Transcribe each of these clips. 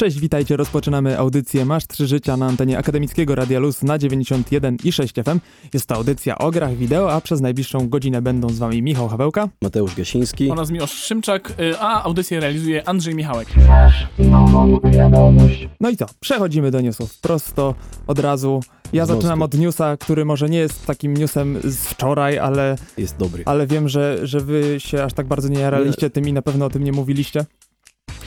Cześć, witajcie. Rozpoczynamy audycję Masz Trzy Życia na antenie Akademickiego Radia Luz na 91 i 6 FM. Jest to audycja o grach wideo, a przez najbliższą godzinę będą z wami Michał Hawełka. Mateusz Gasiński. oraz Miłosz Szymczak, y, a audycję realizuje Andrzej Michałek. No i co? Przechodzimy do newsów prosto, od razu. Ja zaczynam od newsa, który może nie jest takim newsem z wczoraj, ale, Jest dobry. ale wiem, że, że wy się aż tak bardzo nie jaraliście tym i na pewno o tym nie mówiliście.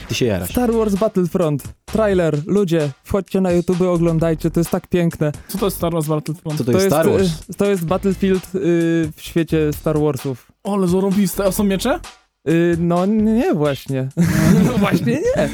Ty się jarasz. Star Wars Battlefront, trailer, ludzie, wchodźcie na YouTube, oglądajcie, to jest tak piękne. Co to jest Star Wars Battlefront? Co to jest Star Wars? y, to jest Battlefield y, w świecie Star Warsów. Ole, zarobiste. A są miecze? Y, no nie, właśnie. No właśnie nie.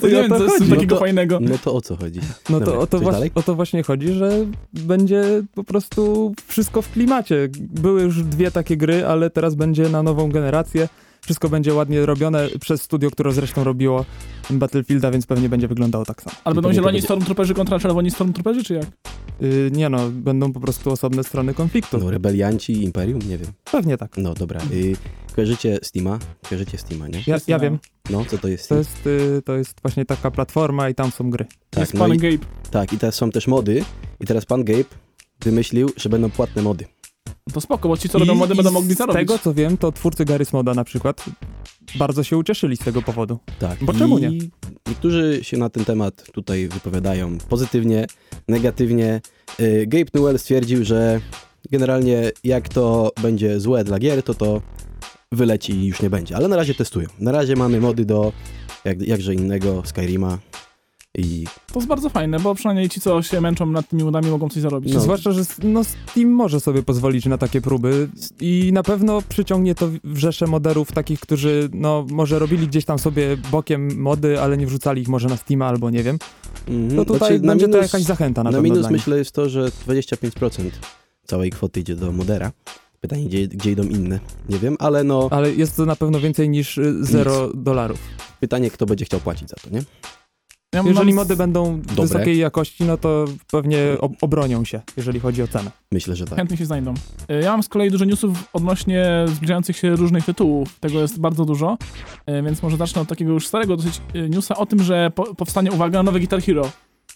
To nie o wiem, to co jest chodzi. takiego No to- fajnego. No to o co chodzi? No Dobra, to o to, właśnie, o to właśnie chodzi, że będzie po prostu wszystko w klimacie. Były już dwie takie gry, ale teraz będzie na nową generację. Wszystko będzie ładnie robione przez studio, które zresztą robiło Battlefielda, więc pewnie będzie wyglądało tak samo. Ale będą pewnie to zieloni będzie- Stormtrooperzy kontra czerwoni Stormtrooperzy, czy jak? Y, nie no, będą po prostu osobne strony konfliktu. No, rebelianci, Imperium? Nie wiem. Pewnie tak. No dobra. Y, kojarzycie Steama? Kojarzycie Steama, nie? Ja, ja wiem, No, co to jest to jest, y, to jest właśnie taka platforma i tam są gry. jest no pan i, Gabe. tak, i teraz są też mody. I teraz pan Gabe wymyślił, że będą płatne mody. To spoko, bo ci, co robią mody, będą mogli z zarobić. tego co wiem, to twórcy Garry's Moda na przykład bardzo się ucieszyli z tego powodu. Tak. Bo I czemu nie? Niektórzy się na ten temat tutaj wypowiadają pozytywnie, negatywnie. Y, Gabe Newell stwierdził, że generalnie jak to będzie złe dla gier, to to wyleci i już nie będzie. Ale na razie testują. Na razie mamy mody do jak, jakże innego Skyrima i To jest bardzo fajne, bo przynajmniej ci, co się męczą nad tymi modami, mogą coś zarobić. No. Zwłaszcza, że no, Steam może sobie pozwolić na takie próby i na pewno przyciągnie to wrzesze moderów takich, którzy no może robili gdzieś tam sobie bokiem mody, ale nie wrzucali ich może na Steama albo nie wiem. Mhm. To tutaj Znaczy, na będzie to minus- jakaś zachęta na, Na pewno minus myślę jest to, że 25% całej kwoty idzie do modera. Pytanie, gdzie, gdzie idą inne. Nie wiem, ale no Ale jest to na pewno więcej niż 0 dolarów. pytanie, kto będzie chciał płacić za to, nie? Ja Jeżeli mam- mody będą Dobre. wysokiej jakości, no to pewnie ob- obronią się, jeżeli chodzi o cenę. Myślę, że tak. Chętnie się znajdą. Y, Ja mam z kolei dużo newsów odnośnie zbliżających się różnych tytułów. Tego jest bardzo dużo, y, więc może zacznę od takiego już starego dosyć y, newsa o tym, że po, powstanie, uwaga, nowy Guitar Hero.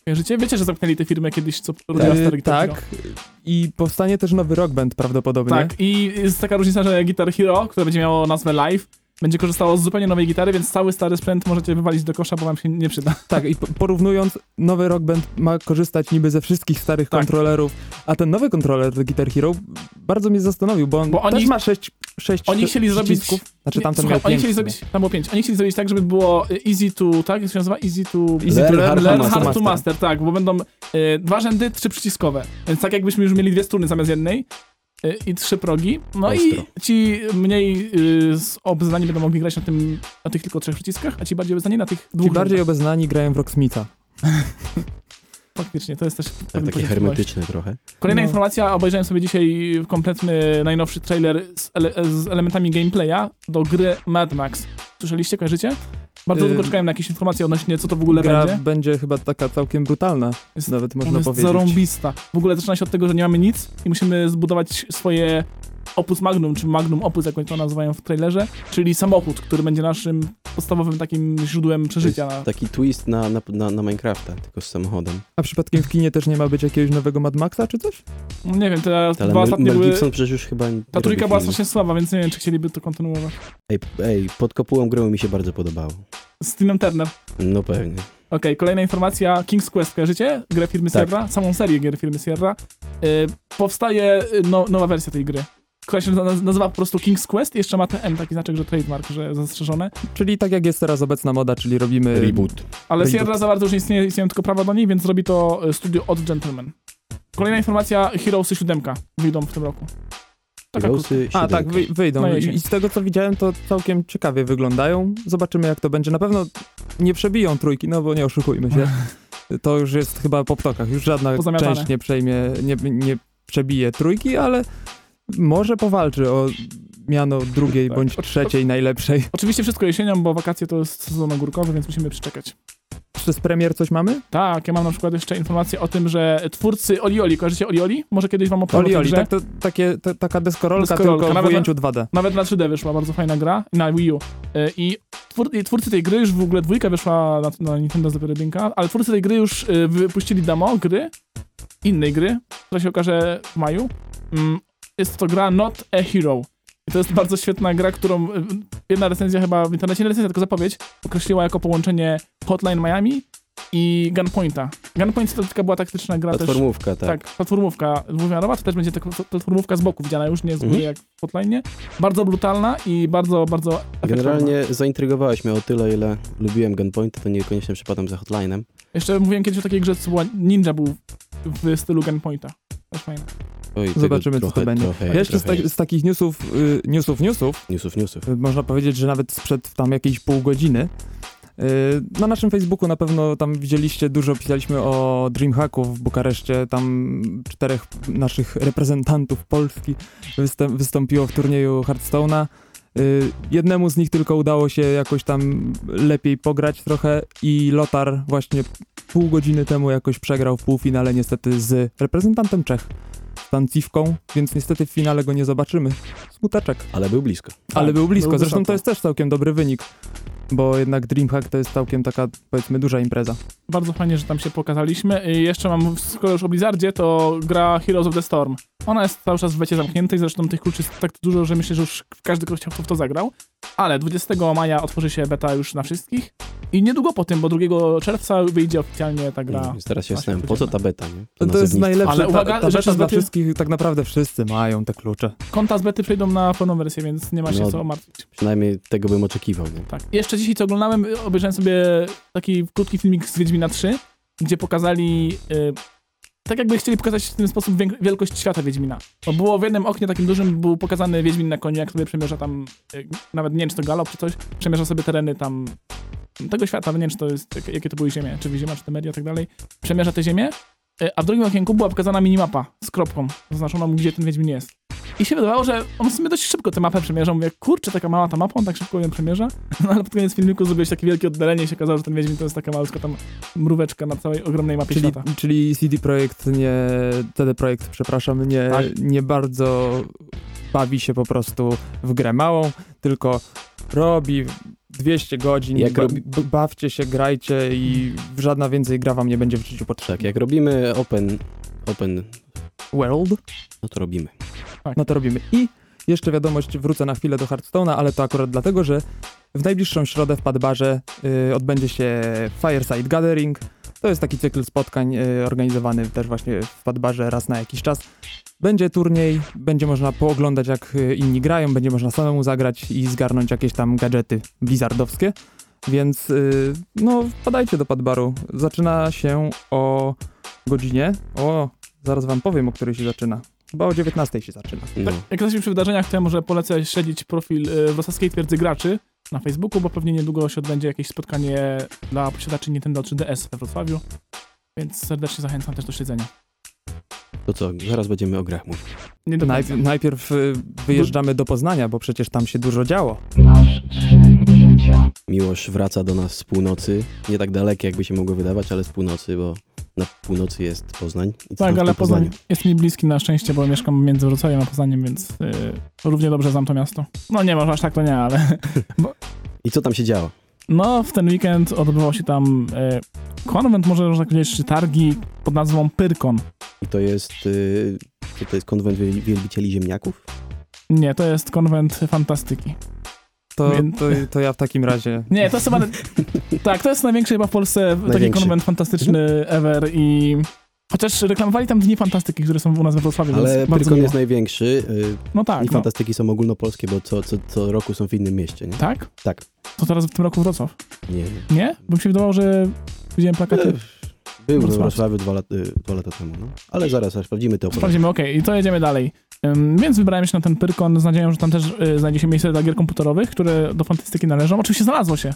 Kojarzycie? Wiecie, że zamknęli te firmy kiedyś, co robiła Yy, stary Guitar Hero? tak. I powstanie też nowy Rock Band prawdopodobnie. Tak, i jest taka różnica, że Guitar Hero, które będzie miało nazwę Live, będzie korzystało z zupełnie nowej gitary, więc cały stary sprzęt możecie wywalić do kosza, bo wam się nie przyda. Tak, i po- porównując, nowy Rock Band ma korzystać niby ze wszystkich starych Tak. kontrolerów, a ten nowy kontroler do Guitar Hero bardzo mnie zastanowił, bo on Bo oni- też ma sześć, sześć oni chcieli zrobić- przycisków. Znaczy tamten Słuchaj, miał oni chcieli zrobić, tam było oni chcieli zrobić tak, żeby było y, easy to, tak? Jak się nazywa? Easy to... Easy to Learn learn, hard Learn hard master. to master, tak, bo będą y, dwa rzędy, trzy przyciskowe. Więc tak jakbyśmy już mieli dwie struny zamiast jednej i trzy progi. No Ostro. i ci mniej y, z- obeznani będą mogli grać na, tym, na tych tylko trzech przyciskach, a ci bardziej obeznani na tych dwóch Ci bardziej rzędach. obeznani grają w Rocksmitha. Faktycznie, to jest też Tak, takie hermetyczne trochę. Kolejna No. informacja, obejrzałem sobie dzisiaj kompletny, najnowszy trailer z, ele z elementami gameplaya do gry Mad Max. Słyszeliście, kojarzycie? Bardzo Yy, długo czekałem na jakieś informacje odnośnie, co to w ogóle Gra będzie. będzie chyba taka całkiem brutalna, Jest, nawet można jest powiedzieć. zarąbista. W ogóle zaczyna się od tego, że nie mamy nic i musimy zbudować swoje opus magnum, czy magnum opus, jak oni to nazywają w trailerze, czyli samochód, który będzie naszym podstawowym takim źródłem przeżycia. Na... Taki twist na, na, na, na Minecrafta, tylko z samochodem. A przypadkiem w kinie też nie ma być jakiegoś nowego Mad Maxa czy coś? Nie wiem, te Ale dwa ostatnie Mel były... Gibson przecież już chyba nie Ta trójka była strasznie słaba, więc nie wiem, czy chcieliby to kontynuować. Ej, ej, pod kopułą grą mi się bardzo podobało. Z Tinem Turner. No pewnie. Okej, kolejna informacja. King's Quest, kojarzycie? Grę firmy Tak. Sierra? Samą serię gier firmy Sierra. Y, powstaje y, no, nowa wersja tej gry, która się naz- nazywa po prostu King's Quest i jeszcze ma TM, taki znaczek, że trademark, że zastrzeżone. Czyli tak jak jest teraz obecna moda, czyli robimy... Reboot. Ale Reboot. Sierra za bardzo już nie istnieje, istnieją tylko prawa do niej, więc robi to y, studio Odd Gentleman. Kolejna informacja, Heroesy 7 wyjdą w tym roku. Taka. Heroesy A, tak, 7. wy, wyjdą. Na I, z tego, co widziałem, to całkiem ciekawie wyglądają. Zobaczymy, jak to będzie. Na pewno nie przebiją trójki, no bo nie oszukujmy się. To już jest chyba po ptokach. Już żadna część nie przejmie, nie, nie przebije trójki, ale może powalczy o miano drugiej Tak. bądź trzeciej najlepszej. Oczywiście wszystko jesienią, bo wakacje to jest sezon ogórkowy, więc musimy przyczekać. jeszcze z premier coś mamy? Tak, ja mam na przykład jeszcze informację o tym, że twórcy Olioli, kojarzycie Olioli? Może kiedyś wam opowiem o Oli, tej Oli, grze? tak? To takie, to, taka deskorolka, Deskorolka, tylko w nawet- ujęciu 2D. Nawet na 3D wyszła bardzo fajna gra, na Wii U. Y, I twór, i twórcy tej gry, już w ogóle dwójka wyszła na, na Nintendo z jedynka, ale twórcy tej gry już y, wypuścili demo gry, innej gry, która się okaże w maju. Jest to gra Not a Hero. I to jest bardzo świetna gra, którą y, jedna recenzja chyba w internecie, nie recenzja, tylko zapowiedź, określiła jako połączenie Hotline Miami i Gunpointa. Gunpoint to taka była taktyczna gra też. Platformówka, tak. Tak, platformówka dwuwymiarowa, to też będzie taka platformówka z boku widziana, już nie z góry Mhm. jak w Hotline. Bardzo brutalna i bardzo, bardzo efektowna. Generalnie zaintrygowałeś mnie o tyle, ile lubiłem Gunpoint, to niekoniecznie przypadam za Hotline'em. Jeszcze mówiłem kiedyś o takiej grze, co była Ninja był w stylu Gunpointa. Też fajne. Oj, Zobaczymy, co trochę, to będzie. Trochę, jeszcze z, trochę tak, z takich newsów, y, newsów, newsów, Newsów, newsów. y, można powiedzieć, że nawet sprzed tam jakiejś pół godziny. y, Na naszym Facebooku na pewno tam widzieliście, dużo pisaliśmy o Dreamhacku w Bukareszcie. Tam czterech naszych reprezentantów Polski wystąpiło w turnieju Hearthstone'a. Y, Jednemu z nich tylko udało się jakoś tam lepiej pograć trochę i Lotar właśnie pół godziny temu jakoś przegrał w półfinale niestety z reprezentantem Czech, Stancivką, więc niestety w finale go nie zobaczymy. Smuteczek. Ale był blisko. Ale był blisko. był Zresztą wysoko. to jest też całkiem dobry wynik, bo jednak Dreamhack to jest całkiem taka, powiedzmy, duża impreza. Bardzo fajnie, że tam się pokazaliśmy. I jeszcze mam, skoro już o Blizzardzie, to gra Heroes of the Storm. Ona jest cały czas w becie zamkniętej, zresztą tych kluczy jest tak dużo, że myślę, że już każdy, kto chciał, to w to zagrał. Ale 20 maja otworzy się beta już na wszystkich. I niedługo po tym, bo 2 czerwca wyjdzie oficjalnie ta gra. Więc teraz się zastanawiam, po co ta beta, nie? To, to jest najlepsze. Ale ta, uwaga, ta rzeczy beta z dla bety- wszystkich, tak naprawdę wszyscy mają te klucze. Konta z bety przejdą na pełną wersję, więc nie ma się No. co martwić. Przynajmniej tego bym oczekiwał, nie? Tak. Jeszcze dzisiaj, co oglądałem, obejrzałem sobie taki krótki filmik z Wiedźmina 3, gdzie pokazali, y, tak jakby chcieli pokazać w ten sposób wielkość świata Wiedźmina. Bo było w jednym oknie takim dużym, był pokazany Wiedźmin na koniu, jak sobie przemierza tam, y, nawet nie wiem, czy to galop, czy coś, przemierza sobie tereny tam tego świata, nie wiem, czy to jest, jak- jakie to były ziemie, czy Wyziema, czy te media i tak dalej. Przemierza te ziemię, y, a w drugim okienku była pokazana minimapa z kropką, zaznaczoną, gdzie ten Wiedźmin jest. I się wydawało, że on w sumie dość szybko tę mapę przemierza. Mówię, kurczę, taka mała ta mapa, on tak szybko ją przemierza. No ale pod koniec filmiku zrobiłeś takie wielkie oddalenie i się okazało, że ten Wiedźmin to jest taka malutka tam mróweczka na całej ogromnej mapie Czyli, świata. czyli CD Projekt nie, CD Projekt, przepraszam, nie, Tak. nie bardzo bawi się po prostu w grę małą, tylko robi 200 godzin, Jak ba, robi- b- bawcie się, grajcie i żadna więcej gra wam nie będzie w życiu Tak, potrzebna. jak robimy open, open, World? no to robimy. No to robimy. I jeszcze wiadomość, wrócę na chwilę do Hearthstone'a, ale to akurat dlatego, że w najbliższą środę w Padbarze y, odbędzie się Fireside Gathering. To jest taki cykl spotkań y, organizowany też właśnie w Padbarze raz na jakiś czas. Będzie turniej, będzie można pooglądać jak y, inni grają, będzie można samemu zagrać i zgarnąć jakieś tam gadżety blizzardowskie. Więc y, no, wpadajcie do Padbaru. Zaczyna się o godzinie. O, zaraz wam powiem, o której się zaczyna. Chyba o 19 się zaczyna. No. Tak, jak jesteśmy przy wydarzeniach, to ja może polecę śledzić profil y, Wrocławskiej Twierdzy Graczy na Facebooku, bo pewnie niedługo się odbędzie jakieś spotkanie dla posiadaczy Nintendo 3DS we Wrocławiu. Więc serdecznie zachęcam też do śledzenia. To co, zaraz będziemy o grach mówić. Najpierw y, wyjeżdżamy do Poznania, bo przecież tam się dużo działo. Miłosz wraca do nas z północy. Nie tak dalekie, jakby się mogło wydawać, ale z północy, bo na północy jest Poznań. Tak, ale Poznań jest mi bliski na szczęście, bo mieszkam między Wrocławiem a Poznaniem, więc y, równie dobrze znam to miasto. No nie, może aż tak to nie, ale... I co tam się działo? No, w ten weekend odbywał się tam y, konwent, może można powiedzieć, czy targi pod nazwą Pyrkon. I to jest, y, to, jest konwent wiel- wielbicieli ziemniaków? Nie, to jest konwent fantastyki. To, to, to ja w takim razie. Nie, to jest chyba... tak, to jest największy chyba w Polsce taki konwent fantastyczny ever i... Chociaż reklamowali tam Dni Fantastyki, które są u nas we Wrocławiu, Ale Pyrkon jest największy. Y, No tak, I no. fantastyki są ogólnopolskie, bo co, co, co roku są w innym mieście, nie? Tak? Tak. To teraz w tym roku Wrocław. Nie. Nie? Bo mi się wydawało, że widziałem plakaty. Był we Wrocław. Wrocławiu dwa, lat, y, dwa lata temu, no. Ale zaraz, zaraz sprawdzimy to. Sprawdzimy, okej, i to jedziemy dalej. Więc wybrałem się na ten Pyrkon z nadzieją, że tam też y, znajdzie się miejsce dla gier komputerowych, które do fantastyki należą. Oczywiście znalazło się,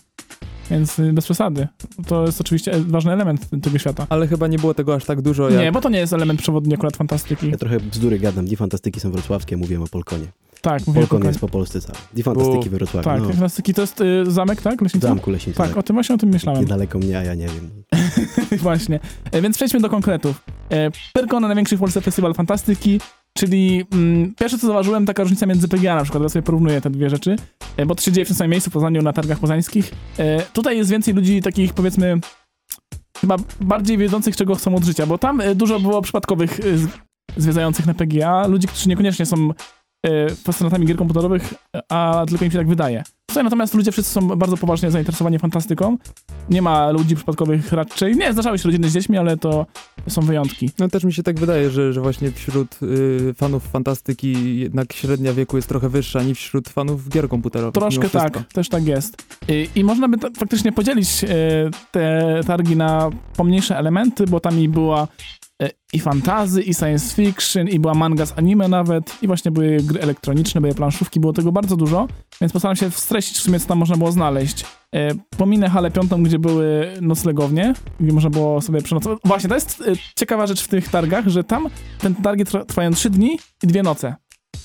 więc y, bez przesady. To jest oczywiście e, ważny element tego świata. Ale chyba nie było tego aż tak dużo. Jak... Nie, bo to nie jest element przewodni akurat fantastyki. Ja trochę bzdury gadam. Dni fantastyki są wrocławskie, mówiłem o Polkonie. Tak, mówię Polkon jest po Polsce cały. Die Fantastyki we Wrocławiu. Tak, no. klasyki to jest y, zamek, tak? Leśnica? zamku Leśnicy. Tak, o tym właśnie o tym myślałem. Niedaleko mnie, a ja nie wiem. Właśnie. E, Więc przejdźmy do konkretów. E, Pyrkon, największy w Polsce festiwal fantastyki, czyli mm, pierwsze co zauważyłem, taka różnica między PGA na przykład, ja sobie porównuję te dwie rzeczy, e, bo to się dzieje w tym samym miejscu, w Poznaniu, na targach poznańskich. E, tutaj jest więcej ludzi takich, powiedzmy, chyba bardziej wiedzących, czego chcą od życia, bo tam e, dużo było przypadkowych e, zwiedzających na PGA, ludzi, którzy niekoniecznie są fascynatami gier komputerowych, a tylko im się tak wydaje. Tutaj natomiast ludzie wszyscy są bardzo poważnie zainteresowani fantastyką. Nie ma ludzi przypadkowych raczej. Nie, zdarzały się rodziny z dziećmi, ale to są wyjątki. No też mi się tak wydaje, że, że właśnie wśród y, fanów fantastyki jednak średnia wieku jest trochę wyższa niż wśród fanów gier komputerowych. Troszkę tak, też tak jest. I, i można by faktycznie podzielić e, te targi na pomniejsze elementy, bo tam i była e, i fantazy, i science fiction, i była manga z anime nawet, i właśnie były gry elektroniczne, były planszówki, było tego bardzo dużo, więc postaram się streścić w sumie, co tam można było znaleźć. E, pominę halę piątą, gdzie były noclegownie, gdzie można było sobie przenocować. Właśnie, to jest e, ciekawa rzecz w tych targach, że tam ten targi trwa, trwają trzy dni i dwie noce.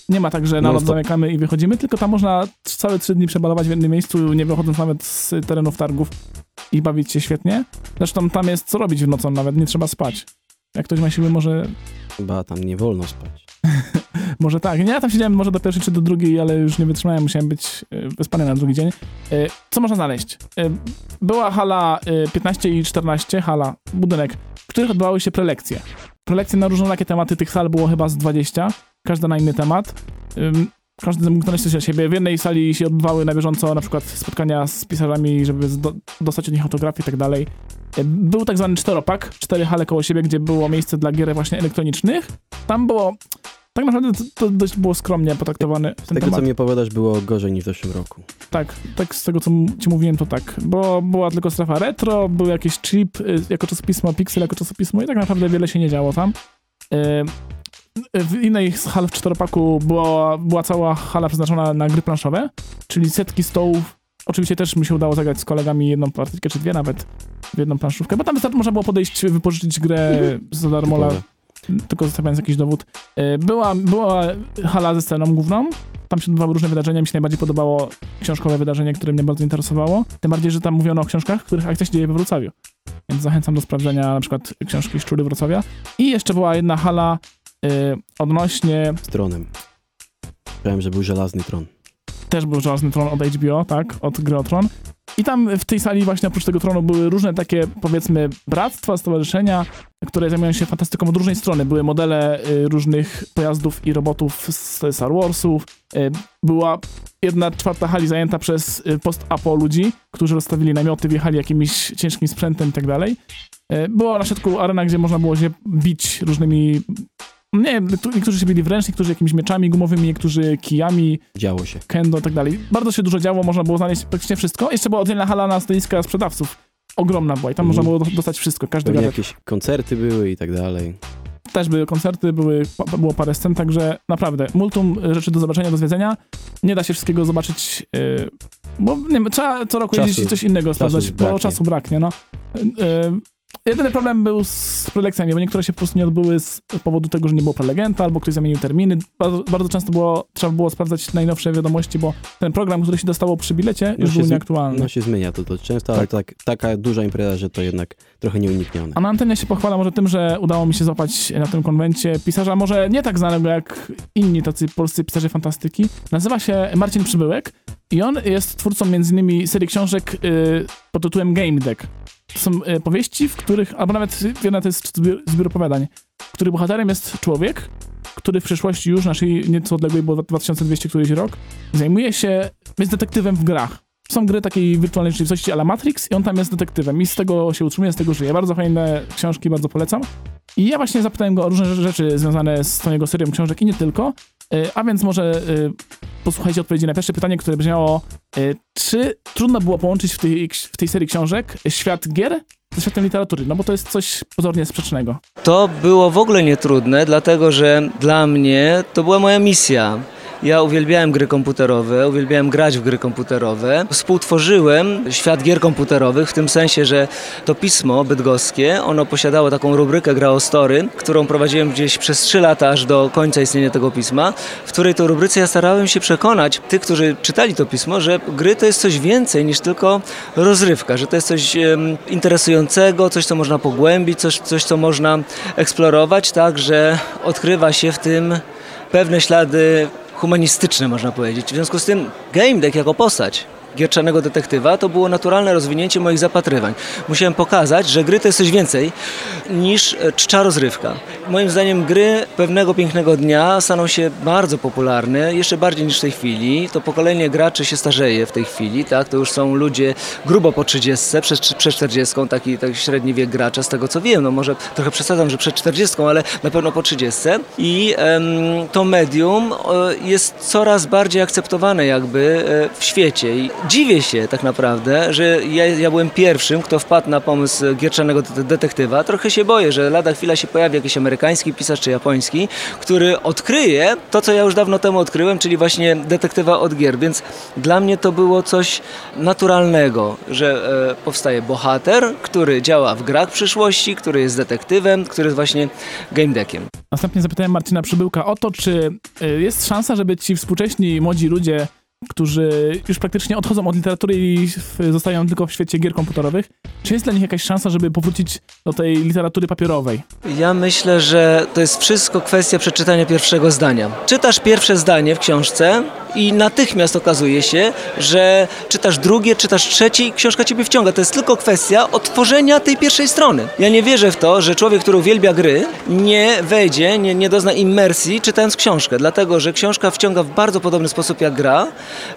Nie ma tak, że na lot Non-stop. zamykamy i wychodzimy, tylko tam można całe trzy dni przebalować w jednym miejscu, nie wychodząc nawet z terenów targów i bawić się świetnie. Zresztą tam jest co robić w nocą nawet, nie trzeba spać. Jak ktoś ma siły, może, Chyba tam nie wolno spać. może tak. Nie, ja tam siedziałem może do pierwszej czy do drugiej, ale już nie wytrzymałem, musiałem być e, wyspany na drugi dzień. E, Co można znaleźć? E, Była hala e, 15 i 14, hala, budynek, w których odbywały się prelekcje. Prelekcje na różnorakie tematy, tych sal było chyba z 20, każda na inny temat. Każdy mógł znaleźć coś dla siebie. W jednej sali się odbywały na bieżąco na przykład spotkania z pisarzami, żeby zdo- dostać od nich autografy i tak dalej. Był tak zwany czteropak, cztery hale koło siebie, gdzie było miejsce dla gier właśnie elektronicznych. Tam było, tak naprawdę to, dość było skromnie potraktowane Z tego, temat. co mi opowiadasz, było gorzej niż w zeszłym roku. Tak, tak z tego co ci mówiłem to tak, bo była tylko strefa retro, był jakiś chip y, jako czasopismo, Pixel jako czasopismo i tak naprawdę wiele się nie działo tam. Y, W innej z hal w czteropaku była, była cała hala przeznaczona na gry planszowe, czyli setki stołów. Oczywiście też mi się udało zagrać z kolegami jedną partyjkę, czy dwie nawet, w jedną planszówkę, bo tam wystarczy, można było podejść, wypożyczyć grę za darmo, tylko zostawiając jakiś dowód. E, Była, była hala ze sceną główną, tam się odbywały różne wydarzenia, mi się najbardziej podobało książkowe wydarzenie, które mnie bardzo interesowało. Tym bardziej, że tam mówiono o książkach, których akcja się dzieje we Wrocławiu. Więc zachęcam do sprawdzenia na przykład książki Szczury Wrocławia. I jeszcze była jedna hala odnośnie, Z tronem. Wiem, że był żelazny tron. też był Żelazny Tron od HBO, tak, od gry Tron. I tam w tej sali właśnie oprócz tego tronu były różne takie, powiedzmy, bractwa, stowarzyszenia, które zajmują się fantastyką od różnej strony. Były modele y, różnych pojazdów i robotów z Star Warsów. Y, była jedna czwarta hali zajęta przez y, post-apo ludzi, którzy rozstawili namioty, wjechali jakimś ciężkim sprzętem i tak dalej. Y, była na środku arena, gdzie można było się bić różnymi... Nie niektórzy- się bili wręcz, niektórzy jakimiś mieczami gumowymi, niektórzy kijami, Działo się. kendo i tak dalej. Bardzo się dużo działo, można było znaleźć praktycznie wszystko. Jeszcze była oddzielna hala na stoiska sprzedawców. Ogromna była i tam Mhm. można było do- dostać wszystko, każdy gadżet. jakieś koncerty były i tak dalej. Też były koncerty, były, pa- było parę scen, także naprawdę multum rzeczy do zobaczenia, do zwiedzenia. Nie da się wszystkiego zobaczyć, yy, bo nie wiem, trzeba co roku Czasu- jeździć i coś innego sprawdzać, bo czasu braknie, no. Yy, Jedyny problem był z prelekcjami, bo niektóre się po prostu nie odbyły z powodu tego, że nie było prelegenta, albo ktoś zamienił terminy. Bardzo, bardzo często było, trzeba było sprawdzać najnowsze wiadomości, bo ten program, który się dostało przy bilecie, już się był nieaktualny. No się zmienia to, to często, ale tak, taka duża impreza, że to jednak trochę nieuniknione. A na antenie się pochwala może tym, że udało mi się złapać na tym konwencie pisarza, może nie tak znanego jak inni tacy polscy pisarze fantastyki. Nazywa się Marcin Przybyłek i on jest twórcą m.in. serii książek y, pod tytułem Game Deck. To są y, powieści, w których, albo nawet jedna to jest zbiór, zbiór opowiadań, których bohaterem jest człowiek, który w przyszłości już, naszej nieco odległej, bo 2200 któryś rok, zajmuje się, jest detektywem w grach. Są gry takiej wirtualnej rzeczywistości ala Matrix i on tam jest detektywem i z tego się utrzymuje, z tego żyje. Bardzo fajne książki, bardzo polecam. I ja właśnie zapytałem go o różne rzeczy związane z tą jego serią książek i nie tylko. Y, A więc może y, posłuchajcie odpowiedzi na pierwsze pytanie, które brzmiało y, czy trudno było połączyć w tej, w tej serii książek świat gier ze światem literatury? No bo to jest coś pozornie sprzecznego. To było w ogóle nietrudne, dlatego że dla mnie to była moja misja. Ja uwielbiałem gry komputerowe, uwielbiałem grać w gry komputerowe. Współtworzyłem świat gier komputerowych w tym sensie, że to pismo bydgoskie, ono posiadało taką rubrykę Gra o Story, którą prowadziłem gdzieś przez 3 lata aż do końca istnienia tego pisma, w której to rubryce ja starałem się przekonać tych, którzy czytali to pismo, że gry to jest coś więcej niż tylko rozrywka, że to jest coś em, interesującego, coś, co można pogłębić, coś, coś co można eksplorować, tak, że odkrywa się w tym pewne ślady humanistyczne, można powiedzieć. W związku z tym Game Deck jako postać gierczanego detektywa to było naturalne rozwinięcie moich zapatrywań. Musiałem pokazać, że gry to jest coś więcej niż e, czcza rozrywka. Moim zdaniem gry pewnego pięknego dnia staną się bardzo popularne, jeszcze bardziej niż w tej chwili. To pokolenie graczy się starzeje w tej chwili, tak? To już są ludzie grubo po 30, przed, przed 40, taki, taki średni wiek gracza, z tego co wiem. No może trochę przesadzam, że przed 40, ale na pewno po 30. I em, to medium e, jest coraz bardziej akceptowane jakby e, w świecie. I dziwię się tak naprawdę, że ja, ja byłem pierwszym, kto wpadł na pomysł gierczanego de- detektywa. Trochę się boję, że lada chwila się pojawi jakiś amerykański pisarz czy japoński, który odkryje to, co ja już dawno temu odkryłem, czyli właśnie detektywa od gier. Więc dla mnie to było coś naturalnego, że e, powstaje bohater, który działa w grach przyszłości, który jest detektywem, który jest właśnie game deckiem. Następnie zapytałem Marcina Przybyłka o to, czy y, jest szansa, żeby ci współcześni młodzi ludzie, którzy już praktycznie odchodzą od literatury i zostają tylko w świecie gier komputerowych, czy jest dla nich jakaś szansa, żeby powrócić do tej literatury papierowej? Ja myślę, że to jest wszystko kwestia przeczytania pierwszego zdania. Czytasz pierwsze zdanie w książce i natychmiast okazuje się, że czytasz drugie, czytasz trzecie i książka ciebie wciąga. To jest tylko kwestia otworzenia tej pierwszej strony. Ja nie wierzę w to, że człowiek, który uwielbia gry, nie wejdzie, nie, nie dozna immersji czytając książkę, dlatego że książka wciąga w bardzo podobny sposób jak gra,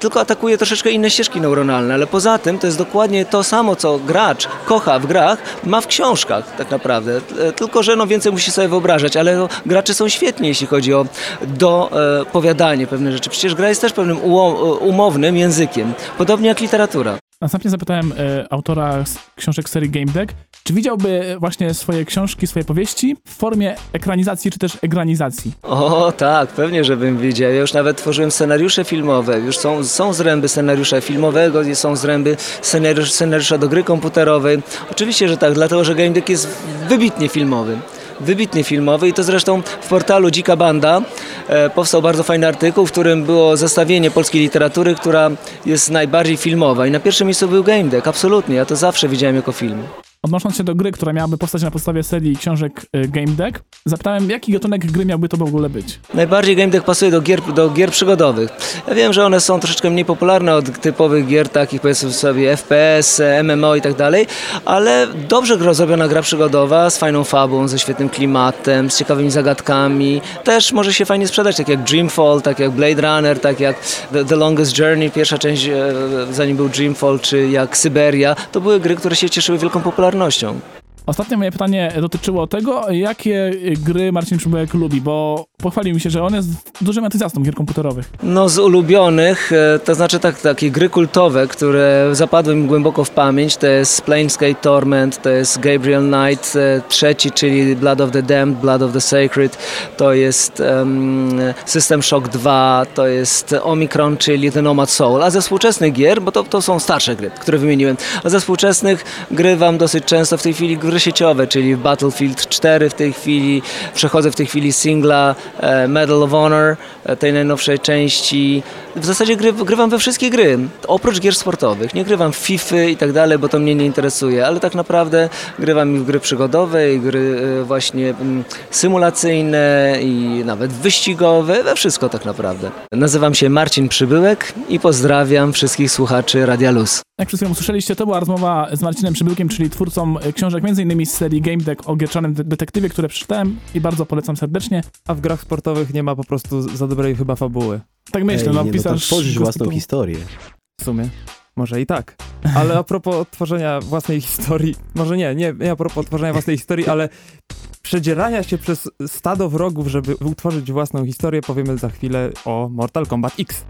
tylko atakuje troszeczkę inne ścieżki neuronalne, ale poza tym to jest dokładnie to samo, co gracz kocha w grach, ma w książkach tak naprawdę. E, Tylko, że no więcej musi sobie wyobrażać, ale no, gracze są świetni, jeśli chodzi o dopowiadanie pewnych rzeczy. Przecież gra jest też pewnym uło- umownym językiem, podobnie jak literatura. Następnie zapytałem e, autora książek serii Game Deck, czy widziałby właśnie swoje książki, swoje powieści w formie ekranizacji czy też egranizacji. O tak, pewnie, żebym widział. Ja już nawet tworzyłem scenariusze filmowe. Już są, są zręby scenariusza filmowego, są zręby scenariusz, scenariusza do gry komputerowej. Oczywiście, że tak, dlatego że Game Deck jest wybitnie filmowy. Wybitnie filmowy i to zresztą w portalu Dzika Banda e, powstał bardzo fajny artykuł, w którym było zestawienie polskiej literatury, która jest najbardziej filmowa. I na pierwszym miejscu był Game Deck, absolutnie. Ja to zawsze widziałem jako film. Odnosząc się do gry, która miałaby powstać na podstawie serii książek e, Game Deck, zapytałem, jaki gatunek gry miałby to w ogóle być. Najbardziej game deck pasuje do gier, do gier przygodowych. Ja wiem, że one są troszeczkę mniej popularne od typowych gier takich powiedzmy sobie FPS, MMO i tak dalej, ale dobrze zrobiona gra przygodowa z fajną fabułą, ze świetnym klimatem, z ciekawymi zagadkami. Też może się fajnie sprzedać, tak jak Dreamfall, tak jak Blade Runner, tak jak The, The Longest Journey, pierwsza część e, zanim był Dreamfall, czy jak Syberia. To były gry, które się cieszyły wielką popularnością popularnością. Ostatnie moje pytanie dotyczyło tego, jakie gry Marcin Przybyłek lubi, bo pochwalił mi się, że on jest dużym entuzjastą gier komputerowych. No z ulubionych, e, to znaczy tak, takie gry kultowe, które zapadły mi głęboko w pamięć, to jest Planescape Torment, to jest Gabriel Knight, e, trzeci, czyli Blood of the Damned, Blood of the Sacred, to jest em, System Shock 2, to jest Omicron, czyli The Nomad Soul, a ze współczesnych gier, bo to, to są starsze gry, które wymieniłem, a ze współczesnych grywam dosyć często w tej chwili gry sieciowe, czyli Battlefield 4 w tej chwili, przechodzę w tej chwili singla e, Medal of Honor, e, tej najnowszej części. W zasadzie gry, grywam we wszystkie gry, oprócz gier sportowych. Nie grywam w FIFA i tak dalej, bo to mnie nie interesuje, ale tak naprawdę grywam i w gry przygodowe, i gry e, właśnie mm, symulacyjne i nawet wyścigowe, we wszystko tak naprawdę. Nazywam się Marcin Przybyłek i pozdrawiam wszystkich słuchaczy Radia Luz. Jak przed usłyszeliście, to była rozmowa z Marcinem Przybyłkiem, czyli twórcą książek m.in. z serii Game Deck o gierczanym de- detektywie, które przeczytałem i bardzo polecam serdecznie. A w grach sportowych nie ma po prostu za dobrej chyba fabuły. Tak myślę, Ej, no nie, pisarz... tworzysz go własną tytułu- historię. W sumie. Może i tak. Ale a propos tworzenia własnej historii, może nie, nie, nie a propos tworzenia własnej historii, ale przedzierania się przez stado wrogów, żeby utworzyć własną historię, powiemy za chwilę o Mortal Kombat X.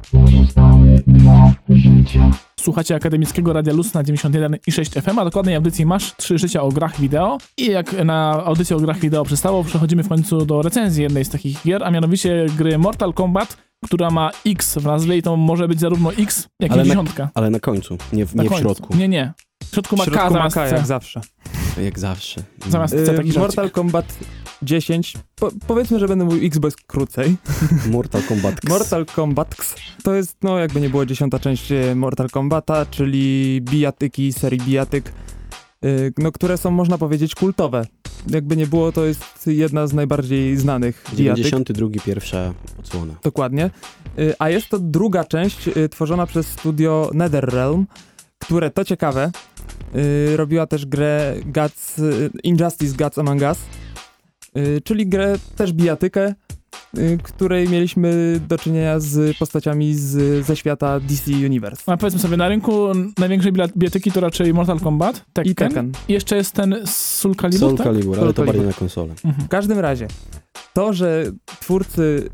Słuchacie Akademickiego Radia Luz na 91,6 FM, a dokładnej audycji Masz 3 życia o grach wideo. I jak na audycję o grach wideo przystało, przechodzimy w końcu do recenzji jednej z takich gier, a mianowicie gry Mortal Kombat, która ma X w nazwie i to może być zarówno X, jak Ale i na- dziesiątka. Ale na końcu, nie w, Na nie w końcu. środku. Nie, nie. W środku ma W środku K ma zamiast jak zawsze. Jak zawsze. Zamiast C, Y, taki żarcik. Mortal Kombat 10, po, powiedzmy, że będę mówił X, bo jest krócej. Mortal Kombat X. Mortal Kombat X to jest, no jakby nie było dziesiąta część e, Mortal Kombata, czyli bijatyki serii bijatyk, y, no które są można powiedzieć kultowe. Jakby nie było, to jest jedna z najbardziej znanych bijatyk. 92, pierwsza odsłona. Dokładnie. Y, A jest to druga część y, tworzona przez studio NetherRealm, które to ciekawe, robiła też grę y, Injustice Gods Among Us, czyli grę też bijatykę, y, której mieliśmy do czynienia z postaciami z, ze świata DC Universe. A powiedzmy sobie, na rynku największej bijatyki to raczej Mortal Kombat, Tekken. I Tekken. I jeszcze jest ten Soul Calibur, Soul tak? Calibur, ale Soul to bardziej na konsolę. Mhm. W każdym razie, to, że twórcy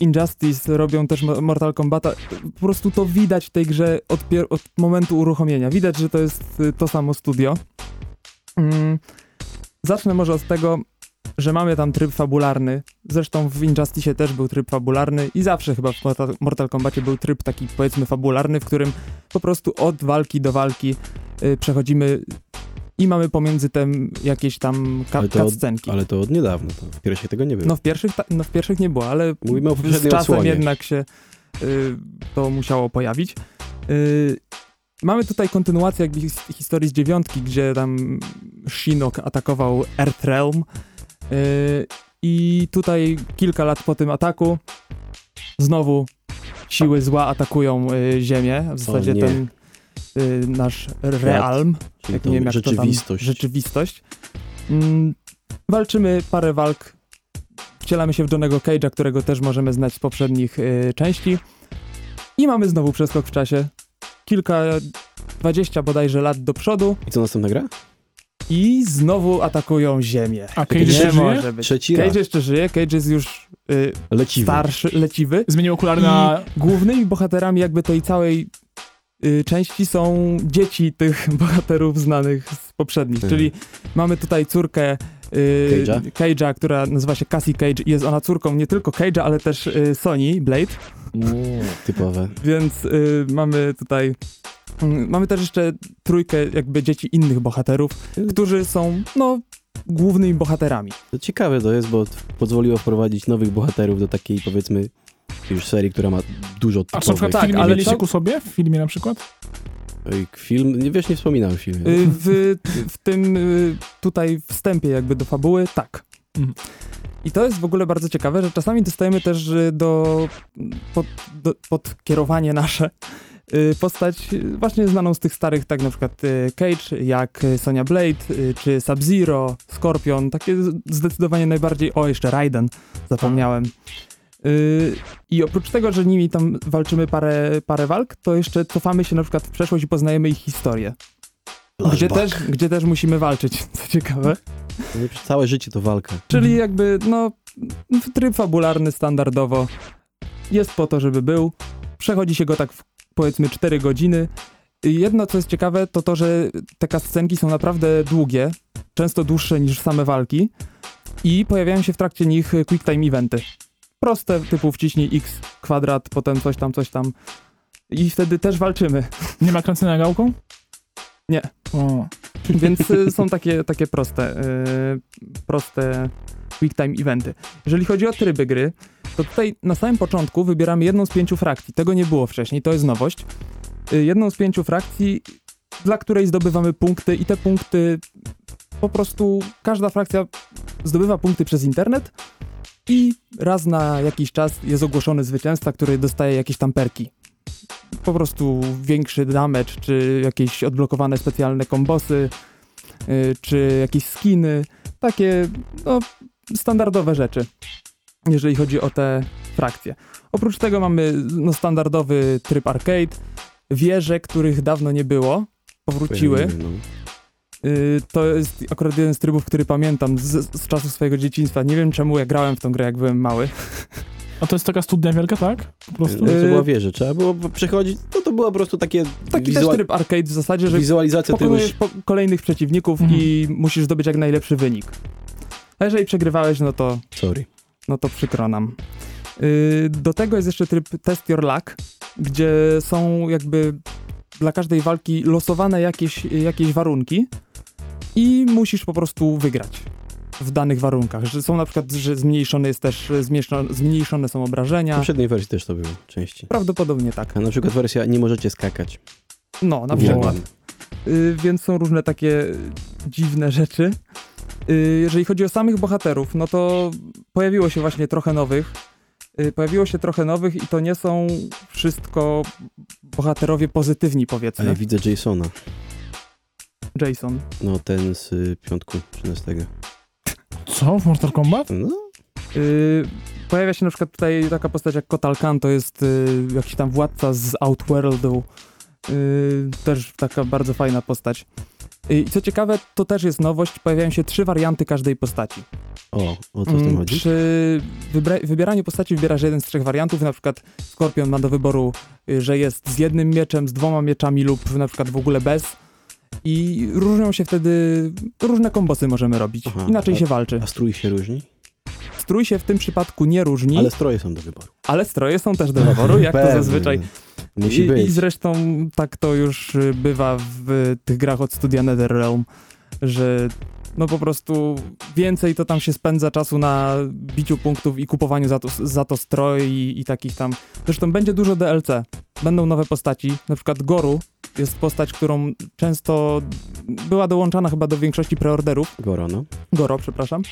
Injustice robią też Mo- Mortal Kombata, po prostu to widać w tej grze od, pier- od momentu uruchomienia. Widać, że to jest y, to samo studio. Mm. Zacznę może od tego, że mamy tam tryb fabularny. Zresztą w Injustice też był tryb fabularny i zawsze chyba w Mortal, Kombacie był tryb taki powiedzmy fabularny, w którym po prostu od walki do walki y, przechodzimy i mamy pomiędzy tym jakieś tam Ale cutscenki. Ale to od niedawna, to w pierwszej tego nie było. No w pierwszych, ta, no w pierwszych nie było, ale Mówimy o z czasem odsłonie. jednak się y, to musiało pojawić. Y, mamy tutaj kontynuację jakby his- historii z dziewiątki, gdzie tam Shinnok atakował Earthrealm i tutaj kilka lat po tym ataku znowu siły zła atakują y, Ziemię, w zasadzie ten y, nasz realm, jak nie wiem jak to tam, rzeczywistość. rzeczywistość. Mm, walczymy parę walk. Wcielamy się w Johnego Cage'a, którego też możemy znać z poprzednich y, części. I mamy znowu przeskok w czasie. Kilka, dwadzieścia bodajże lat do przodu I co następna gra? I znowu atakują Ziemię. A Cage Nie jeszcze żyje? może być. Trzeci raz. Cage jeszcze żyje, Cage jest już y, Leciwy. starszy, leciwy. Zmienił okulary na... I głównymi bohaterami jakby tej całej y, części są dzieci tych bohaterów znanych z poprzednich, Mhm. czyli mamy tutaj córkę y, Cage'a? Cage'a, która nazywa się Cassie Cage i jest ona córką nie tylko Cage'a, ale też y, Sony Blade, Typowe. więc y, mamy tutaj mm, mamy też jeszcze trójkę jakby dzieci innych bohaterów, którzy są no głównymi bohaterami. To ciekawe to jest, bo pozwoliło wprowadzić nowych bohaterów do takiej powiedzmy już serii, która ma dużo A czy na typowych. przykład Tak, ale co- ku sobie? W filmie na przykład? Film, nie wiesz, nie wspominałem filmie. Y, w, w tym y, tutaj wstępie jakby do fabuły, tak. Mhm. I to jest w ogóle bardzo ciekawe, że czasami dostajemy też do, pod, do, pod kierowanie nasze y, postać właśnie znaną z tych starych, tak na przykład Cage, jak Sonya Blade, czy Sub-Zero, Scorpion, takie zdecydowanie najbardziej, o jeszcze Raiden, zapomniałem. Y, I oprócz tego, że nimi tam walczymy parę, parę walk, to jeszcze cofamy się na przykład w przeszłość i poznajemy ich historię. Gdzie też, gdzie też musimy walczyć, co ciekawe. No, Całe życie to walka. Czyli jakby, no, tryb fabularny standardowo jest po to, żeby był. Przechodzi się go tak w powiedzmy 4 godziny. Jedno, co jest ciekawe, to to, że te scenki są naprawdę długie, często dłuższe niż same walki i pojawiają się w trakcie nich quick time eventy. Proste, typu wciśnij X kwadrat, potem coś tam, coś tam. I wtedy też walczymy. Nie ma kręcenia gałką? Nie. O. Więc y, są takie, takie proste, y, proste quick time eventy. Jeżeli chodzi o tryby gry, to tutaj na samym początku wybieramy jedną z pięciu frakcji. Tego nie było wcześniej, to jest nowość. Y, jedną z pięciu frakcji, dla której zdobywamy punkty i te punkty po prostu każda frakcja zdobywa punkty przez internet i raz na jakiś czas jest ogłoszony zwycięzca, który dostaje jakieś tam perki. Po prostu większy damage, czy jakieś odblokowane specjalne kombosy, y, czy jakieś skiny. Takie, no, standardowe rzeczy, jeżeli chodzi o te frakcje. Oprócz tego mamy no, standardowy tryb arcade, wieże, których dawno nie było, powróciły. Y, to jest akurat jeden z trybów, który pamiętam z, z czasów swojego dzieciństwa. Nie wiem czemu ja grałem w tą grę, jak byłem mały. A to jest taka studnia wielka, tak? Po prostu? No, to była wieża. Trzeba było przechodzić, no to było po prostu takie Taki wizua- też tryb arcade w zasadzie, że wizualizacja pokonujesz już... po kolejnych przeciwników Mhm. i musisz zdobyć jak najlepszy wynik. A jeżeli przegrywałeś, no to, Sorry. no to przykro nam. Y, Do tego jest jeszcze tryb Test Your Luck, gdzie są jakby dla każdej walki losowane jakieś, jakieś warunki i musisz po prostu wygrać w danych warunkach. Że są na przykład, że zmniejszone jest też, zmniejszone, są W obrażenia. poprzedniej wersji też to było częściej. Prawdopodobnie tak. A na przykład wersja nie możecie skakać. No, na przykład. Y, więc są różne takie dziwne rzeczy. Y, jeżeli chodzi o samych bohaterów, no to pojawiło się właśnie trochę nowych. Y, pojawiło się trochę nowych i to nie są wszystko bohaterowie pozytywni, powiedzmy. Ale widzę Jasona. Jason. No ten z y, piątku 13. Co? W Mortal Kombat? No, Y, pojawia się na przykład tutaj taka postać jak Kotal Khan, to jest y, jakiś tam władca z Outworldu. Y, też taka bardzo fajna postać. Y, I co ciekawe, to też jest nowość, pojawiają się trzy warianty każdej postaci. o, o co w tym Mm, chodzi? Przy wybra- wybieraniu postaci wybierasz jeden z trzech wariantów, na przykład Skorpion ma do wyboru, y, że jest z jednym mieczem, z dwoma mieczami lub na przykład w ogóle bez. I różnią się wtedy, różne kombosy możemy robić. Aha, Inaczej a- się walczy. A strój się różni? Strój się w tym przypadku nie różni, Ale ale, stroje są do wyboru. stroje są też do wyboru, jak to zazwyczaj. Musi I, być. I zresztą tak to już y, bywa w tych grach od studia NetherRealm, że no po prostu więcej to tam się spędza czasu na biciu punktów i kupowaniu za to, za to stroi i, i takich tam. Zresztą będzie dużo DLC. Będą nowe postaci, na przykład Goru jest postać, którą często była dołączana chyba do większości preorderów. Goro, no. Goro, przepraszam.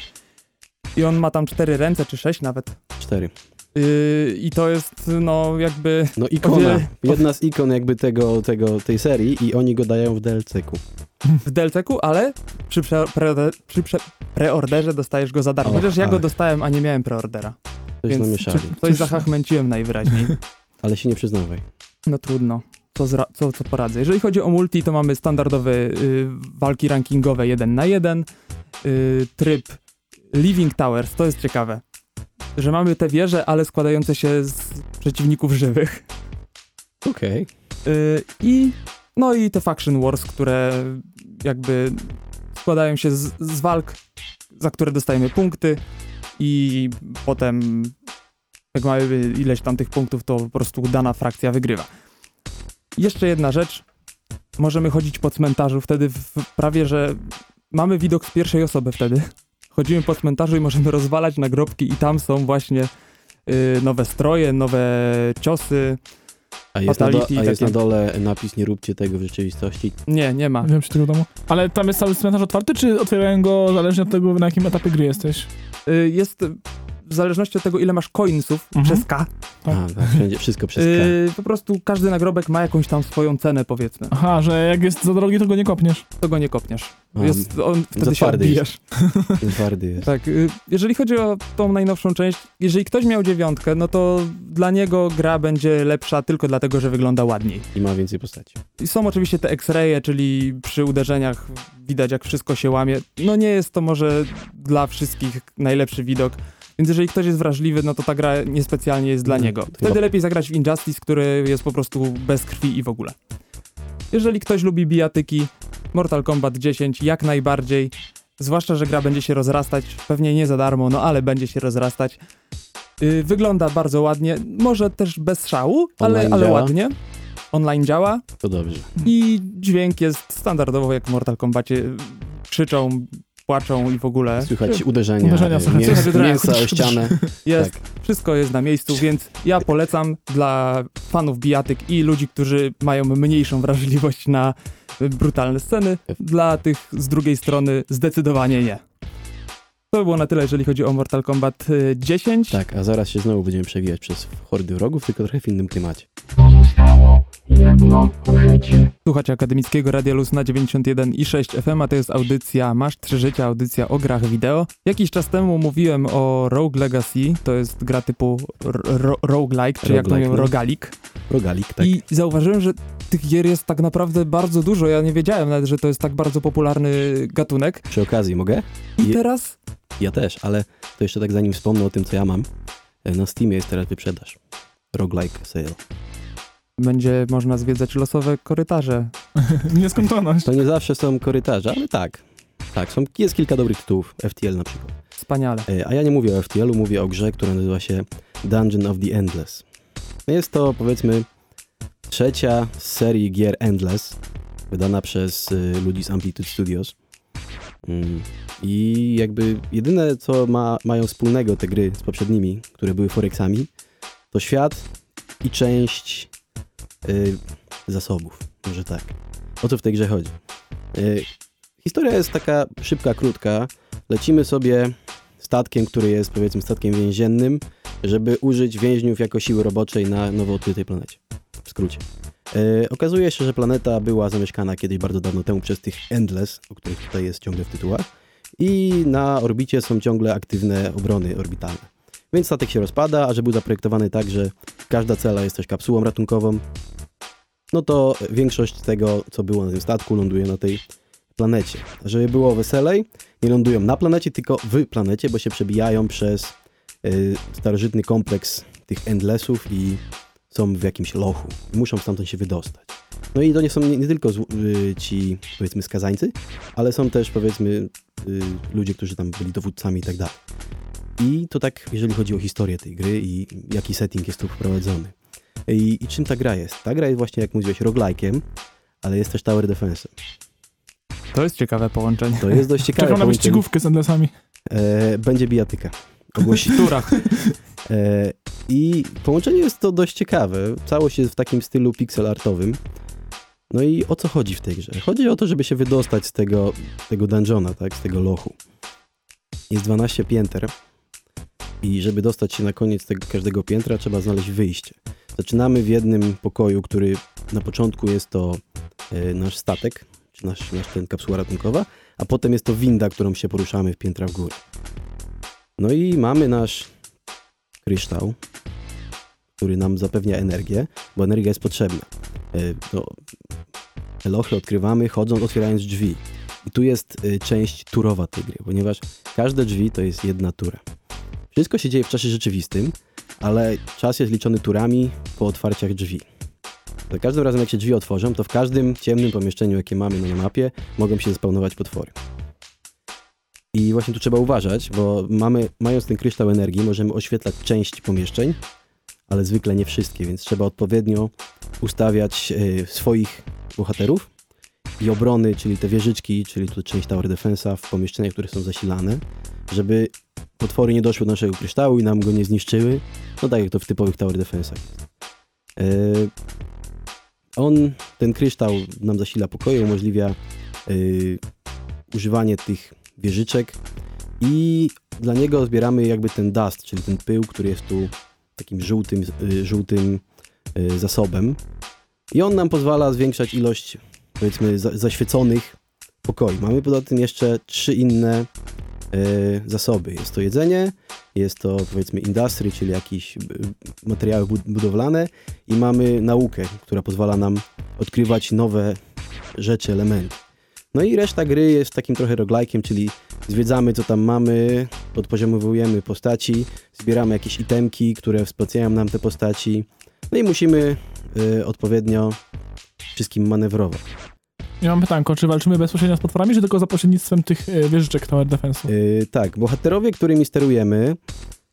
I on ma tam cztery ręce, czy sześć nawet. Cztery. Yy, I to jest, no jakby No ikona. wiele- Jedna z ikon jakby tego, tego, tej serii i oni go dają w DLC-ku. w DLC-ku, ale przy, prze, pre, przy preorderze dostajesz go za darmo. Chociaż ja go tak. dostałem, a nie miałem preordera. Coś Więc namieszali. coś zachachmęciłem najwyraźniej. Ale się nie przyznawaj. No trudno. Co, zra- co, co poradzę. Jeżeli chodzi o multi, to mamy standardowe y, walki rankingowe 1 na 1 y, tryb Living Towers, to jest ciekawe. Że mamy te wieże, ale składające się z przeciwników żywych. Okej. Y, I no i te Faction Wars, które jakby składają się z, z walk, za które dostajemy punkty i potem jak mamy ileś tam tych punktów, to po prostu dana frakcja wygrywa. Jeszcze jedna rzecz. Możemy chodzić po cmentarzu, wtedy w, prawie, że mamy widok z pierwszej osoby wtedy. Chodzimy po cmentarzu i możemy rozwalać nagrobki i tam są właśnie y, nowe stroje, nowe ciosy. A jest, na, do, a jest takie. na dole napis nie róbcie tego w rzeczywistości. Nie, nie ma. Nie wiem, czy tego domu. Ale tam jest cały cmentarz otwarty, czy otwierają go zależnie od tego, na jakim etapie gry jesteś? Y, Jest w zależności od tego, ile masz coinsów Mhm. przez K, Tak. A, tak, wszędzie, wszystko przez K. y, po prostu każdy nagrobek ma jakąś tam swoją cenę, powiedzmy. Aha, że jak jest za drogi, to go nie kopniesz. To go nie kopniesz. Jest, on, wtedy się twardy odbijesz. Twardy jest. Tak, y, jeżeli chodzi o tą najnowszą część, jeżeli ktoś miał dziewiątkę, no to dla niego gra będzie lepsza tylko dlatego, że wygląda ładniej. I ma więcej postaci. I są oczywiście te X-raye, czyli przy uderzeniach widać jak wszystko się łamie. No nie jest to może dla wszystkich najlepszy widok, więc jeżeli ktoś jest wrażliwy, no to ta gra niespecjalnie jest dla Mhm. niego. Chyba- Wtedy lepiej zagrać w Injustice, który jest po prostu bez krwi i w ogóle. Jeżeli ktoś lubi bijatyki, Mortal Kombat 10 jak najbardziej, zwłaszcza, że gra będzie się rozrastać, pewnie nie za darmo, no ale będzie się rozrastać. Yy, wygląda bardzo ładnie, może też bez szału, ale, ale ładnie. Online działa. To dobrze. I dźwięk jest standardowo jak w Mortal Kombacie. Krzyczą, płaczą i w ogóle. Słychać uderzenia, Uderzenia e, słychać. mięs, Słychać mięsa o ścianę. Jest, Tak. wszystko jest na miejscu, więc ja polecam dla fanów bijatyk i ludzi, którzy mają mniejszą wrażliwość na brutalne sceny. Dla tych z drugiej strony zdecydowanie nie. To by było na tyle, jeżeli chodzi o Mortal Kombat y, 10. Tak, a zaraz się znowu będziemy przewijać przez hordy wrogów, tylko trochę w innym klimacie. Słuchajcie Akademickiego Radia Luz na 91 i 6 FM, a to jest audycja Masz Trzy Życia, audycja o grach wideo. Jakiś czas temu mówiłem o Rogue Legacy, to jest gra typu ro roguelike, czy jak to Roguelike, mówią, no. rogalik. Rogalik, tak. I zauważyłem, że tych gier jest tak naprawdę bardzo dużo. Ja nie wiedziałem nawet, że to jest tak bardzo popularny gatunek. Przy okazji mogę? I Je- teraz Ja też, ale to jeszcze tak zanim wspomnę o tym, co ja mam. e, Na Steamie jest teraz wyprzedaż. Roguelike sale. Będzie można zwiedzać losowe korytarze. Nieskończoność. To nie zawsze są korytarze, ale tak. Tak, są, jest kilka dobrych tytułów. FTL na przykład. Wspaniale. E, A ja nie mówię o FTL-u, mówię o grze, która nazywa się Dungeon of the Endless. Jest to powiedzmy trzecia z serii gier Endless, wydana przez y, ludzi z Amplitude Studios. Mm, I jakby jedyne, co ma, mają wspólnego te gry z poprzednimi, które były Forexami, to świat i część y, zasobów. Może tak. O co w tej grze chodzi? Y, historia jest taka szybka, krótka. Lecimy sobie statkiem, który jest powiedzmy statkiem więziennym, żeby użyć więźniów jako siły roboczej na nowo odkrytej planecie. W skrócie. E, okazuje się, że planeta była zamieszkana kiedyś bardzo dawno temu przez tych Endless, o których tutaj jest ciągle w tytułach. I na orbicie są ciągle aktywne obrony orbitalne. Więc statek się rozpada, a że był zaprojektowany tak, że każda cela jest też kapsułą ratunkową, no to większość tego, co było na tym statku, ląduje na tej planecie. A żeby było weselej, nie lądują na planecie, tylko w planecie, bo się przebijają przez y, starożytny kompleks tych endlessów i są w jakimś lochu. Muszą stamtąd się wydostać. No i to nie są nie, nie tylko zł- y, ci, powiedzmy, skazańcy, ale są też, powiedzmy, y, ludzie, którzy tam byli dowódcami i tak dalej. I to tak, jeżeli chodzi o historię tej gry i jaki setting jest tu wprowadzony. I, I czym ta gra jest? Ta gra jest właśnie, jak mówiłeś, roguelike'iem, ale jest też tower defense. To jest ciekawe połączenie. To jest dość ciekawe. Czekam na wyścigówkę z Endlessami. E, będzie bijatyka. Ogłosi. Turach. E, I połączenie jest to dość ciekawe. Całość jest w takim stylu pixel artowym. No i o co chodzi w tej grze? Chodzi o to, żeby się wydostać z tego, tego dungeona, tak, z tego lochu. Jest 12 pięter i żeby dostać się na koniec tego każdego piętra, trzeba znaleźć wyjście. Zaczynamy w jednym pokoju, który na początku jest to e, nasz statek, czy nasz, nasz ten kapsuła ratunkowa, a potem jest to winda, którą się poruszamy w piętra w górę. No i mamy nasz kryształ, który nam zapewnia energię, bo energia jest potrzebna. E, To lochy odkrywamy chodząc, otwierając drzwi. I tu jest e, część turowa tej gry, ponieważ każde drzwi to jest jedna tura. Wszystko się dzieje w czasie rzeczywistym, ale czas jest liczony turami po otwarciach drzwi. Za każdym razem, jak się drzwi otworzą, to w każdym ciemnym pomieszczeniu, jakie mamy na mapie, mogą się spawnować potwory. I właśnie tu trzeba uważać, bo mamy, mając ten kryształ energii, możemy oświetlać część pomieszczeń, ale zwykle nie wszystkie, więc trzeba odpowiednio ustawiać e, swoich bohaterów i obrony, czyli te wieżyczki, czyli tu część Tower Defensa w pomieszczeniach, które są zasilane, żeby potwory nie doszły do naszego kryształu i nam go nie zniszczyły. No tak jak to w typowych Tower Defensach jest. E, on, ten kryształ nam zasila pokoje, umożliwia e, używanie tych wieżyczek i dla niego zbieramy jakby ten dust, czyli ten pył, który jest tu takim żółtym, y, żółtym zasobem. I on nam pozwala zwiększać ilość, powiedzmy, za, zaświeconych pokoi. Mamy poza tym jeszcze trzy inne zasoby. Jest to jedzenie, jest to powiedzmy industry, czyli jakieś y, materiały bud- budowlane i mamy naukę, która pozwala nam odkrywać nowe rzeczy, elementy. No i reszta gry jest takim trochę roguelike'iem, czyli zwiedzamy co tam mamy, podpoziomowujemy postaci, zbieramy jakieś itemki, które wzmacniają nam te postaci, no i musimy y, odpowiednio wszystkim manewrować. Ja mam pytanko, czy walczymy bezpośrednio z potworami, czy tylko za pośrednictwem tych e, wieżyczek Tower Defense'u? Y, tak, bohaterowie, którymi sterujemy,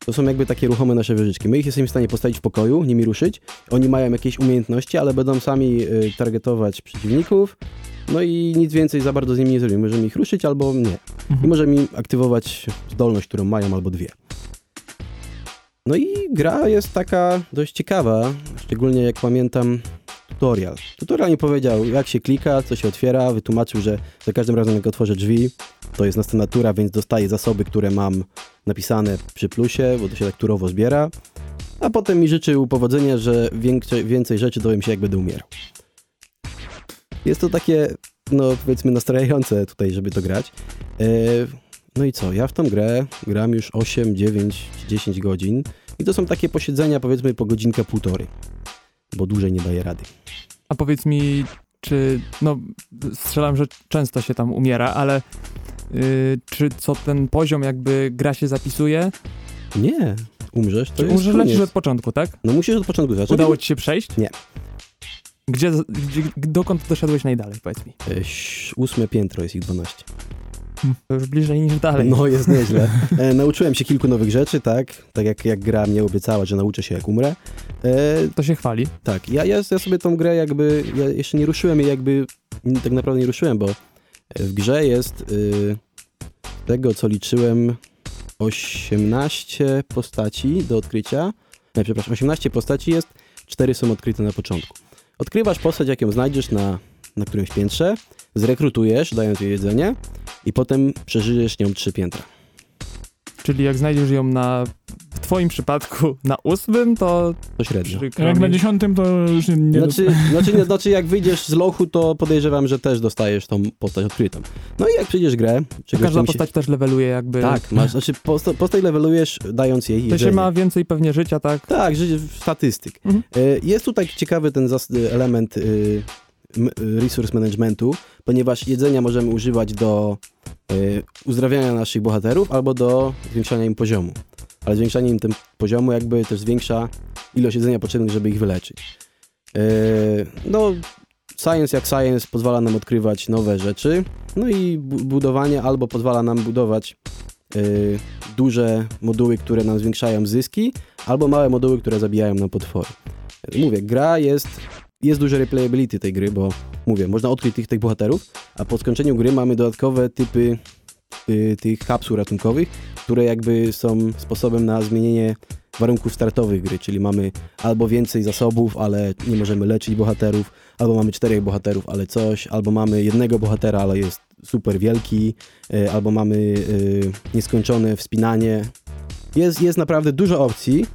to są jakby takie ruchome nasze wieżyczki. My ich jesteśmy w stanie postawić w pokoju, nimi ruszyć. Oni mają jakieś umiejętności, ale będą sami y, targetować przeciwników. No i nic więcej za bardzo z nimi nie zrobimy. Możemy ich ruszyć albo nie. I Mhm. możemy im aktywować zdolność, którą mają, albo dwie. No i gra jest taka dość ciekawa, szczególnie jak pamiętam tutorial. Tutorial powiedział, jak się klika, co się otwiera, wytłumaczył, że za każdym razem, jak otworzę drzwi, to jest następna tura, więc dostaję zasoby, które mam napisane przy plusie, bo to się tak turowo zbiera. A potem mi życzył powodzenia, że większe, więcej rzeczy dowiem się, jak będę umierał. Jest to takie, no powiedzmy, nastrajające tutaj, żeby to grać. E, no i co, ja w tą grę gram już 8, 9 czy 10 godzin i to są takie posiedzenia powiedzmy po godzinkę, półtorej, bo dłużej nie daje rady. A powiedz mi, czy, no strzelam, że często się tam umiera, ale y, czy co ten poziom jakby gra się zapisuje? Nie, umrzesz, to Czy jest umrzesz lecisz od początku, tak? No musisz od początku zacząć. Udało ci się przejść? Nie. Gdzie, gdzie, dokąd doszedłeś najdalej, powiedz mi? E, Ósme piętro jest ich 12. To już bliżej niż dalej. No, jest nieźle. E, nauczyłem się kilku nowych rzeczy, tak? Tak jak, jak gra mnie obiecała, że nauczę się jak umrę. E, To się chwali. tak, ja, ja, ja sobie tą grę jakby, ja jeszcze nie ruszyłem jej jakby, tak naprawdę nie ruszyłem, bo w grze jest y, tego, co liczyłem, 18 postaci do odkrycia. Nie, przepraszam, 18 postaci jest, 4 są odkryte na początku. Odkrywasz postać, jaką znajdziesz na, na którymś piętrze, zrekrutujesz, dając jej jedzenie i potem przeżyjesz nią trzy piętra. Czyli jak znajdziesz ją na, w twoim przypadku, na ósmym, to To średnio. przykro Jak na dziesiątym to już nie... nie Znaczy, znaczy, nie, znaczy, jak wyjdziesz z lochu, to podejrzewam, że też dostajesz tą postać odkrytą. No i jak przejdziesz grę, Każda się... postać też leveluje jakby. Tak, masz, znaczy posta- postać levelujesz, dając jej To jedzenie. się ma więcej pewnie życia, tak? Tak, życie statystyk. Mhm. E, Jest tutaj ciekawy ten element y, resource managementu, ponieważ jedzenia możemy używać do y, uzdrawiania naszych bohaterów albo do zwiększania im poziomu. Ale zwiększanie im tym poziomu jakby też zwiększa ilość jedzenia potrzebnych, żeby ich wyleczyć. E, No, science jak science pozwala nam odkrywać nowe rzeczy, no i bu- budowanie albo pozwala nam budować y, duże moduły, które nam zwiększają zyski, albo małe moduły, które zabijają nam potwory. Mówię, gra jest, jest duże replayability tej gry, bo mówię, można odkryć tych, tych bohaterów, a po skończeniu gry mamy dodatkowe typy y, tych kapsuł ratunkowych, które jakby są sposobem na zmienienie warunków startowych gry, czyli mamy albo więcej zasobów, ale nie możemy leczyć bohaterów, albo mamy czterech bohaterów, ale coś, albo mamy jednego bohatera, ale jest super wielki, y, albo mamy y, nieskończone wspinanie. Jest, jest naprawdę dużo opcji,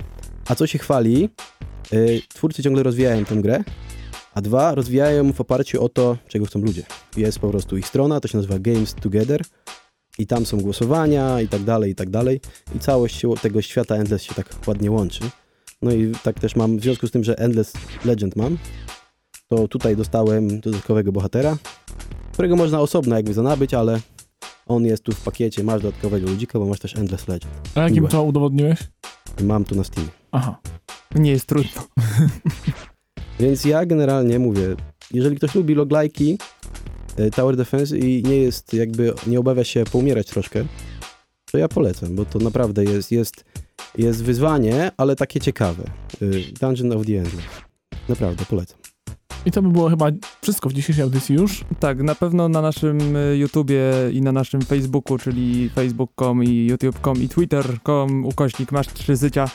a co się chwali, y, twórcy ciągle rozwijają tę grę, a dwa, rozwijają w oparciu o to, czego chcą ludzie. Jest po prostu ich strona, to się nazywa Games Together i tam są głosowania i tak dalej, i tak dalej. I całość tego świata Endless się tak ładnie łączy. No i tak też mam, w związku z tym, że Endless Legend mam, to tutaj dostałem dodatkowego bohatera, którego można osobno jakby za nabyć, ale on jest tu w pakiecie, masz dodatkowego ludzika, bo masz też Endless Legend. A jakim Miłe. to udowodniłeś? Mam tu na Steamie. Aha. Nie jest trudno. Więc ja generalnie mówię, jeżeli ktoś lubi loglajki, e, Tower Defense i nie jest jakby, nie obawia się poumierać troszkę, to ja polecam, bo to naprawdę jest, jest, jest wyzwanie, ale takie ciekawe. Y, Dungeon of the Endless. Naprawdę, polecam. I to by było chyba wszystko w dzisiejszej audycji już. Tak, na pewno na naszym y, YouTubie i na naszym Facebooku, czyli facebook.com i youtube.com i twitter.com ukośnik masz trzy życia.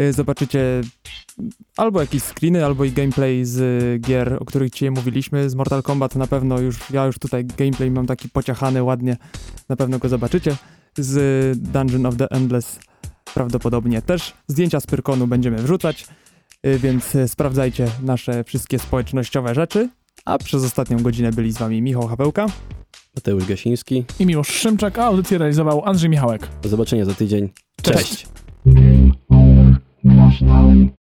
Y, Zobaczycie albo jakieś screeny, albo i gameplay z y, gier, o których dzisiaj mówiliśmy. Z Mortal Kombat na pewno już, ja już tutaj gameplay mam taki pociachany ładnie, na pewno go zobaczycie. Z Dungeon of the Endless prawdopodobnie też. Zdjęcia z Pyrkonu będziemy wrzucać, y, więc sprawdzajcie nasze wszystkie społecznościowe rzeczy. A przez ostatnią godzinę byli z wami Michał Hawełka. Mateusz Gasiński. I Miłosz Szymczak, a audycję realizował Andrzej Michałek. Do zobaczenia za tydzień. Cześć. Cześć. Nationalen